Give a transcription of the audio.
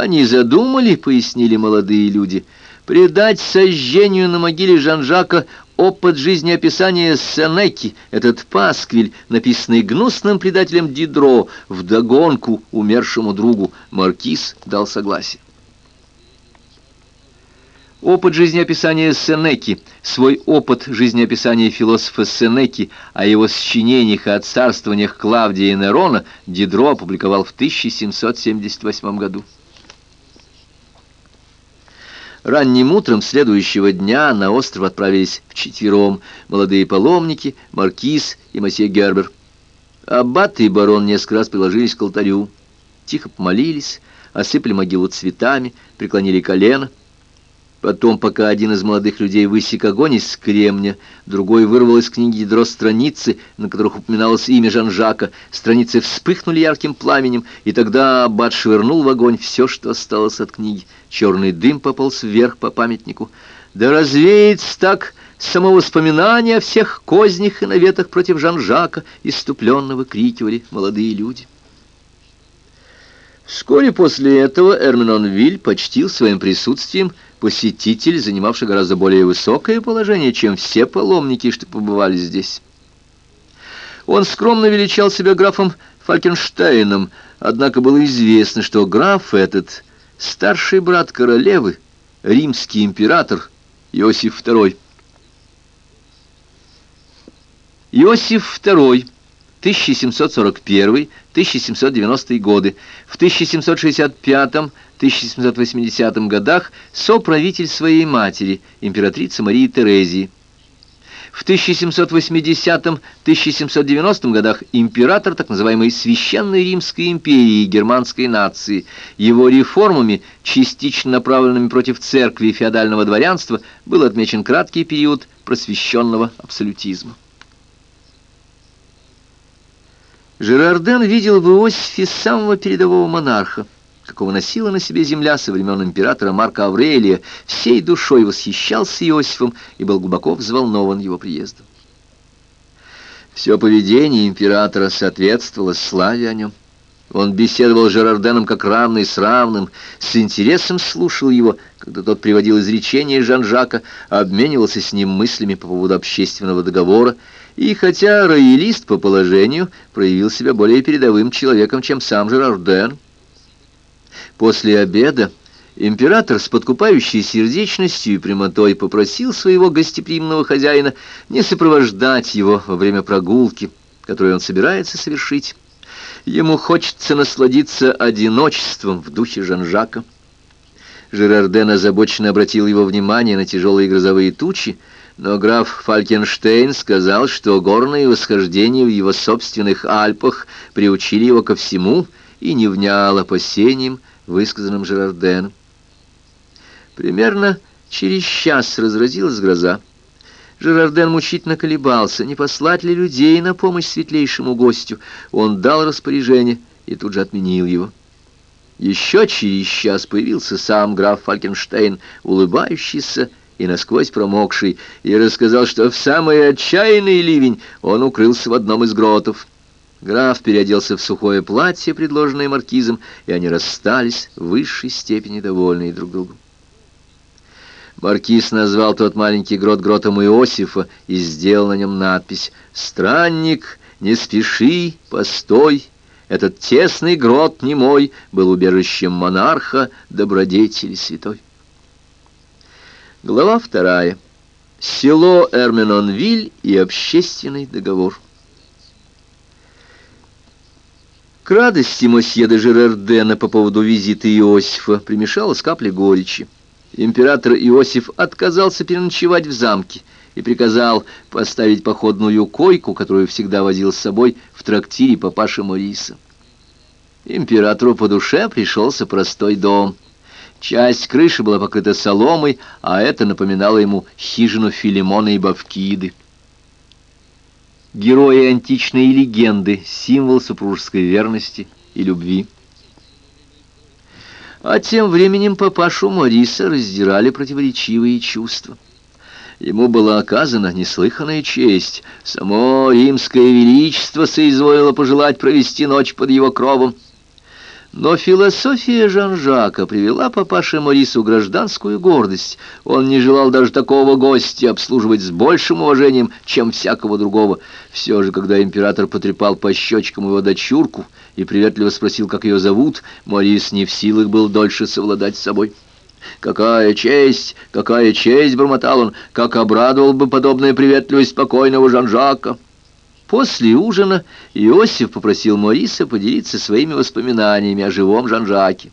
Они задумали, пояснили молодые люди, предать сожжению на могиле Жан-Жака опыт жизнеописания Сенеки, этот пасквиль, написанный гнусным предателем Дидро, вдогонку умершему другу, Маркиз дал согласие. Опыт жизнеописания Сенеки, свой опыт жизнеописания философа Сенеки о его сочинениях и о царствованиях Клавдия и Нерона Дидро опубликовал в 1778 году. Ранним утром следующего дня на остров отправились вчетвером молодые паломники, маркиз и месье Гербер. Аббат и барон несколько раз приложились к алтарю, тихо помолились, осыпали могилу цветами, преклонили колено — Потом, пока один из молодых людей высек огонь из кремня, другой вырвал из книги ядро страницы, на которых упоминалось имя Жан-Жака. Страницы вспыхнули ярким пламенем, и тогда Аббат швырнул в огонь все, что осталось от книги. Черный дым пополз вверх по памятнику. «Да развеется так само воспоминание о всех кознях и наветах против Жан-Жака!» иступленно выкрикивали молодые люди. Вскоре после этого Эрменон Виль почтил своим присутствием посетитель, занимавший гораздо более высокое положение, чем все паломники, что побывали здесь. Он скромно величал себя графом Фалькенштейном, однако было известно, что граф этот — старший брат королевы, римский император Иосиф II. Иосиф II 1741-1790 годы. В 1765-1780 годах соправитель своей матери, императрицы Марии Терезии. В 1780-1790 годах император так называемой Священной Римской империи и германской нации. Его реформами, частично направленными против церкви и феодального дворянства, был отмечен краткий период просвещенного абсолютизма. Жерарден видел в Иосифе самого передового монарха, какого носила на себе земля со времен императора Марка Аврелия, всей душой восхищался Иосифом и был глубоко взволнован его приездом. Все поведение императора соответствовало славе о нем. Он беседовал с Жерарденом как равный с равным, с интересом слушал его, когда тот приводил изречения Жан-Жака, обменивался с ним мыслями по поводу общественного договора и хотя роялист по положению проявил себя более передовым человеком, чем сам Жерарден. После обеда император с подкупающей сердечностью и прямотой попросил своего гостеприимного хозяина не сопровождать его во время прогулки, которую он собирается совершить. Ему хочется насладиться одиночеством в духе Жан-Жака. Жерарден озабоченно обратил его внимание на тяжелые грозовые тучи, но граф Фалькенштейн сказал, что горные восхождения в его собственных Альпах приучили его ко всему и не внял опасениям, высказанным Жерарденом. Примерно через час разразилась гроза. Жерарден мучительно колебался, не послать ли людей на помощь светлейшему гостю. Он дал распоряжение и тут же отменил его. Еще через час появился сам граф Фалькенштейн, улыбающийся и насквозь промокший, и рассказал, что в самый отчаянный ливень он укрылся в одном из гротов. Граф переоделся в сухое платье, предложенное маркизом, и они расстались в высшей степени довольные друг другом. Маркиз назвал тот маленький грот гротом Иосифа и сделал на нем надпись «Странник, не спеши, постой». Этот тесный грот немой был убежищем монарха, добродетели святой. Глава вторая. Село Эрменонвиль и общественный договор. К радости мосье де Жерардена по поводу визита Иосифа примешалась капля горечи. Император Иосиф отказался переночевать в замке и приказал поставить походную койку, которую всегда возил с собой в трактире папаши Мориса. Императору по душе пришелся простой дом — Часть крыши была покрыта соломой, а это напоминало ему хижину Филимона и Бавкиды. Герои античной легенды, символ супружеской верности и любви. А тем временем папашу Мориса раздирали противоречивые чувства. Ему была оказана неслыханная честь. Само римское величество соизволило пожелать провести ночь под его кровом. Но философия Жан-Жака привела папаше Морису гражданскую гордость. Он не желал даже такого гостя обслуживать с большим уважением, чем всякого другого. Все же, когда император потрепал по щечкам его дочурку и приветливо спросил, как ее зовут, Морис не в силах был дольше совладать с собой. «Какая честь! Какая честь!» — бормотал он. «Как обрадовал бы подобная приветливость спокойного Жан-Жака!» После ужина Иосиф попросил Мориса поделиться своими воспоминаниями о живом Жан-Жаке.